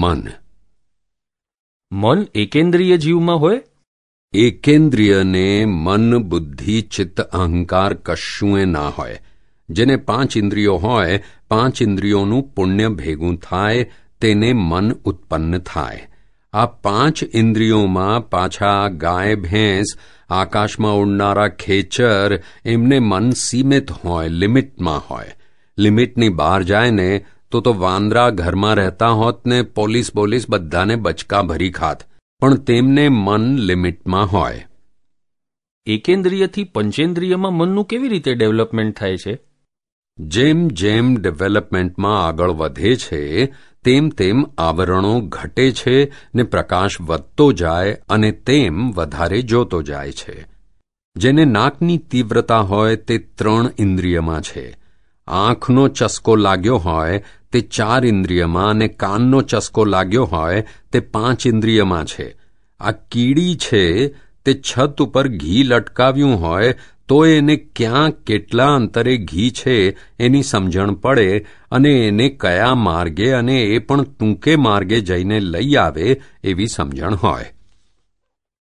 મન મન એકેન્દ્રિય જીવમાં હોય એકેન્દ્રિયને મન બુદ્ધિ ચિત્ત અહંકાર એ ના હોય જેને પાંચ ઇન્દ્રિયો હોય પાંચ ઇન્દ્રિયોનું પુણ્ય ભેગું થાય તેને મન ઉત્પન્ન થાય આ પાંચ ઇન્દ્રિયોમાં પાછા ગાય ભેંસ આકાશમાં ઉડનારા ખેચર એમને મન સીમિત હોય લિમિટમાં હોય લિમિટની બહાર જાય ને તો તો વાંદરા ઘરમાં રહેતા હોત ને પોલીસ બોલીસ બધાને બચકા ભરી ખાત પણ તેમને મન લિમિટમાં હોય. એકેન્દ્રિયથી પંચેન્દ્રિયમાં મનનું કેવી રીતે ડેવલપમેન્ટ થાય છે? જેમ જેમ ડેવલપમેન્ટમાં આગળ વધે છે તેમ તેમ આવરણો ઘટે છે ને પ્રકાશ વધતો જાય અને તેમ વધારે જોતો જાય છે. જેને નાકની તીવ્રતા હોય તે ત્રણ ઇન્દ્રિયમાં છે. આંખનો ચસ્કો લાગ્યો હોય તે ચાર ઇન્દ્રિયમાં અને કાનનો ચસ્કો લાગ્યો હોય તે પાંચ ઇન્દ્રિયમાં છે. આ કીડી છે તે છત ઉપર ઘી લટકાવ્યું હોય તો એને ક્યાં કેટલા અંતરે ઘી છે એની સમજણ પડે અને એને કયા માર્ગે અને એ પણ ટૂંકે માર્ગે જઈને લઈ આવે એવી સમજણ હોય.